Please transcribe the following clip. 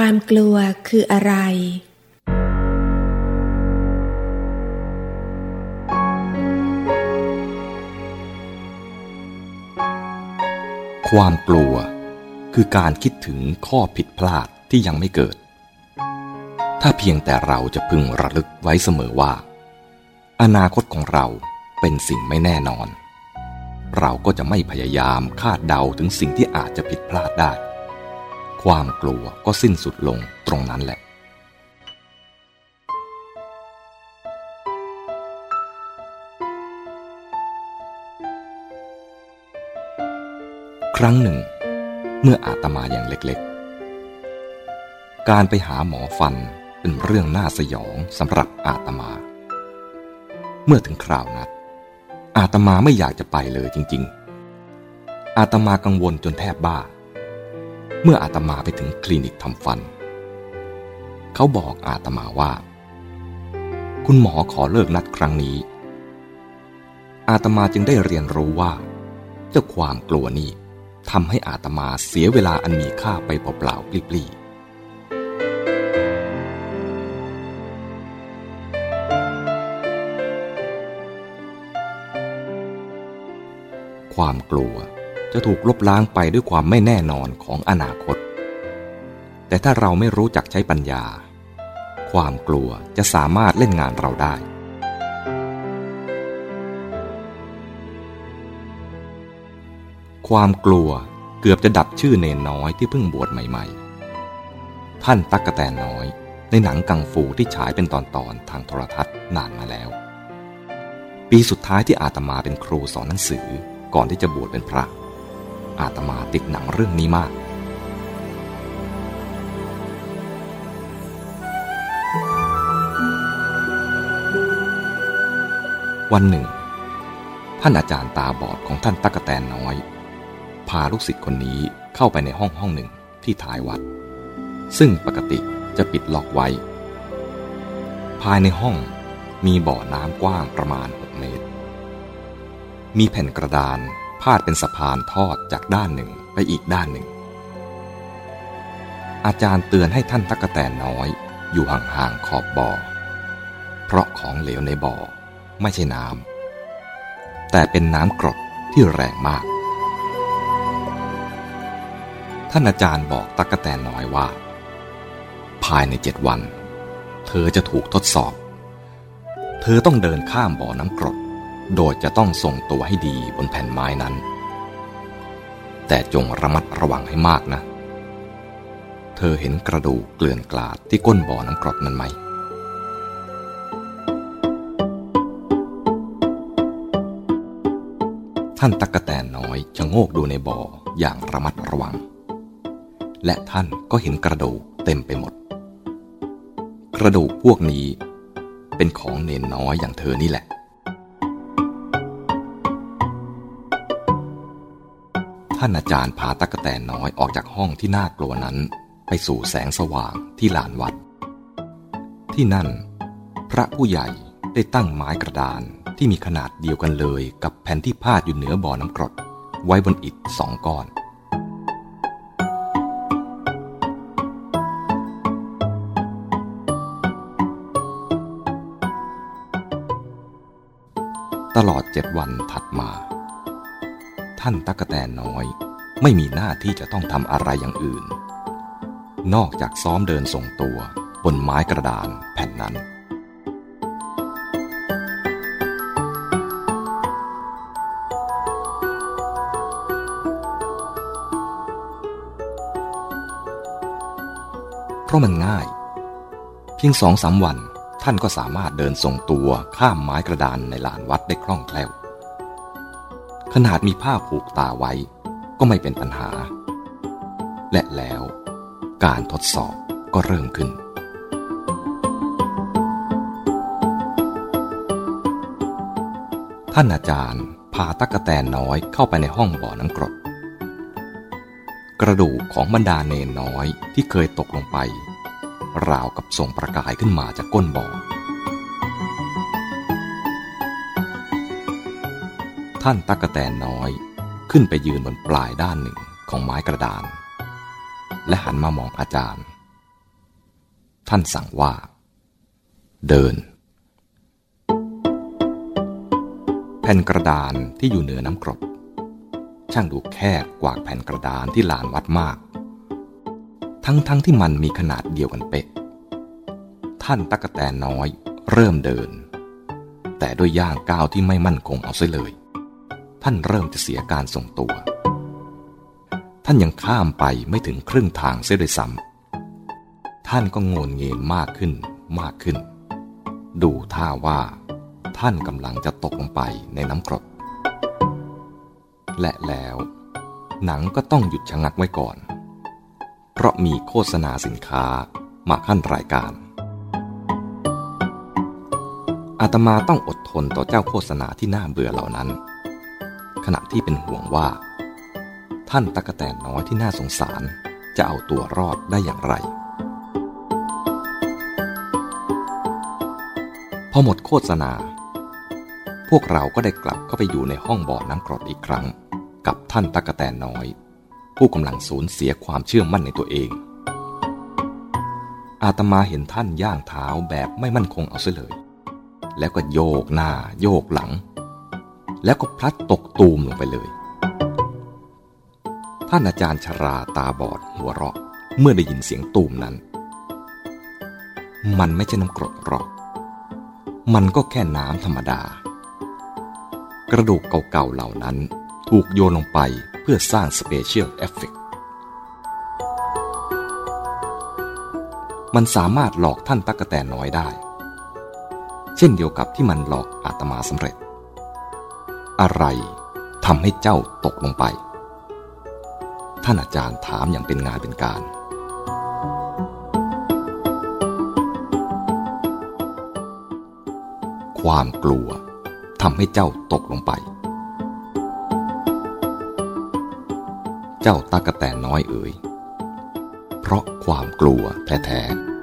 ความกลัวคืออะไร ความกลัวคือการคิดถึงข้อผิดพลาดที่ยังไม่เกิด ถ้าเพียงแต่เราจะพึงระลึกไว้เสมอว่า อนาคตของเราเป็นสิ่งไม่แน่นอน เราก็จะไม่พยายามคาดเดาถึงสิ่งที่อาจจะผิดพลาดได้ ความกลัวก็สิ้นสุดลงตรงนั้นแหละ ครั้งหนึ่ง เมื่ออาตมาอย่างเล็กๆ การไปหาหมอฟันเป็นเรื่องน่าสยองสำหรับอาตมา เมื่อถึงคราวนัด อาตมาไม่อยากจะไปเลยจริง ๆ อาตมากังวลจนแทบบ้า เมื่ออาตมาไปถึงคลินิกทำฟัน เขาบอกอาตมาว่า คุณหมอขอเลิกนัดครั้งนี้ อาตมาจึงได้เรียนรู้ว่า เจ้าความกลัวนี้ทำให้อาตมาเสียเวลาอันมีค่าไปเปล่าๆปลีๆความกลัว จะถูกลบล้างไปด้วยความไม่แน่นอนของอนาคต แต่ถ้าเราไม่รู้จักใช้ปัญญา ความกลัวจะสามารถเล่นงานเราได้ ความกลัวเกือบจะดับชื่อเนนน้อยที่เพิ่งบวชใหม่ ๆ ท่านตั๊กกะแตนน้อย ในหนังกังฟูที่ฉายเป็นตอนๆทางโทรทัศน์นานมาแล้ว ปีสุดท้ายที่อาตมาเป็นครูสอนหนังสือก่อนที่จะบวชเป็นพระ อาตมาติดหนังเรื่องนี้มาก วันหนึ่ง ท่านอาจารย์ตาบอดของท่านตั๊กแตนน้อย พาลูกศิษย์คนนี้เข้าไปในห้องห้องหนึ่งที่ท้ายวัด ซึ่งปกติจะปิดล็อกไว้ ภายในห้องมีบ่อน้ำกว้างประมาณ 6 เมตร มีแผ่นกระดานาดเป็นสะพานทอดจากด้านหนึ่งไปอีกด้านหนึ่ง อาจารย์เตือนให้ท่านตั๊กแตนน้อย อยู่ห่างๆขอบบ่อ เพราะของเหลวในบ่อไม่ใช่น้ำแต่เป็นน้ำกรดที่แรงมาก ท่านอาจารย์บอกตั๊กแตนน้อยว่า ภายในเจ็ดวัน เธอจะถูกทดสอบ เธอต้องเดินข้ามบ่อน้ำกรด โดยจะต้องทรงตัวให้ดีบนแผ่นไม้นั้น แต่จงระมัดระวังให้มากนะ เธอเห็นกระดูกเกลื่อนกลาดที่ก้นบ่อน้ำกรดนั้นไหม ท่านตักกะแตนน้อยชะโงกดูในบ่ออย่างระมัดระวัง และท่านก็เห็นกระดูกเต็มไปหมด กระดูกพวกนี้เป็นของเนนน้อยอย่างเธอนี่แหละ ท่านอาจารย์พาตักกะแตนน้อยออกจากห้องที่น่ากลัวนั้น ไปสู่แสงสว่างที่ลานวัด ที่นั่น พระผู้ใหญ่ได้ตั้งไม้กระดานที่มีขนาดเดียวกันเลยกับแผ่นที่พาดอยู่เหนือบ่อน้ำกรด ไว้บนอิฐสองก้อนตลอดเจ็ดวันถัดมา ท่านตักกะแตนน้อย ไม่มีหน้าที่จะต้องทำอะไรอย่างอื่น นอกจากซ้อมเดินส่งตัวบนไม้กระดานแผ่นนั้น เพราะมันง่าย เพียงสองสามวันท่านก็สามารถเดินทรงตัวข้ามไม้กระดานในลานวัดได้คล่องแคล่ว ขนาดมีผ้าผูกตาไว้ ก็ไม่เป็นปัญหา และแล้วการทดสอบก็เริ่มขึ้น ท่านอาจารย์พาตักกะแตนน้อยเข้าไปในห้องบ่อน้ำกรด กระดูกของบรรดาเนนน้อยที่เคยตกลงไป ราวกับส่งประกายขึ้นมาจากก้นบ่อ ท่านตักกะแตนน้อย ขึ้นไปยืนบนปลายด้านหนึ่งของไม้กระดาน และหันมามองอาจารย์ ท่านสั่งว่า เดิน แผ่นกระดานที่อยู่เหนือน้ำกรดช่างดูแคบกว่าแผ่นกระดานที่ลานวัดมาก ทั้งๆทที่มันมีขนาดเดียวกันเป๊ะ ท่านตะกะแตนน้อยเริ่มเดิน แต่ด้วยย่างก้าวที่ไม่มั่นคงเอาเสียเลย ท่านเริ่มจะเสียการทรงตัว ท่านยังข้ามไปไม่ถึงครึ่งทางเสียด้วยซ้ำท่านก็งนเงินมากขึ้นมากขึ้น ดูท่าว่า ท่านกำลังจะตกลงไปในน้ำกรด และแล้ว หนังก็ต้องหยุดชะงักไว้ก่อน เพราะมีโฆษณาสินค้ามาขั้นรายการอาตมาต้องอดทนต่อเจ้าโฆษณาที่น่าเบื่อเหล่านั้น ขณะที่เป็นห่วงว่า ท่านตะกะแตนน้อยที่น่าสงสารจะเอาตัวรอดได้อย่างไร พอหมดโฆษณา พวกเราก็ได้กลับเข้าไปอยู่ในห้องบ่อน้ำกรดอีกครั้ง กับท่านตะกะแตนน้อย ผู้กำลังสูญเสียความเชื่อมั่นในตัวเอง อาตมาเห็นท่านย่างเท้าแบบไม่มั่นคงเอาเสียเลย แล้วก็โยกหน้าโยกหลัง แล้วก็พลัดตกตูมลงไปเลย ท่านอาจารย์ชราตาบอดหัวเราะเมื่อได้ยินเสียงตูมนั้น มันไม่ใช่น้ำกรดหรอก มันก็แค่น้ำธรรมดา กระดูกเก่าๆเหล่านั้นถูกโยนลงไปเพื่อสร้าง special effect มันสามารถหลอกท่านตั๊กแตนน้อยได้ เช่นเดียวกับที่มันหลอกอาตมาสำเร็จ อะไรทำให้เจ้าตกลงไป ท่านอาจารย์ถามอย่างเป็นงานเป็นการ ความกลัวทำให้เจ้าตกลงไป เจ้าตากระแตนน้อยเอ๋ย เพราะความกลัวแท้ๆ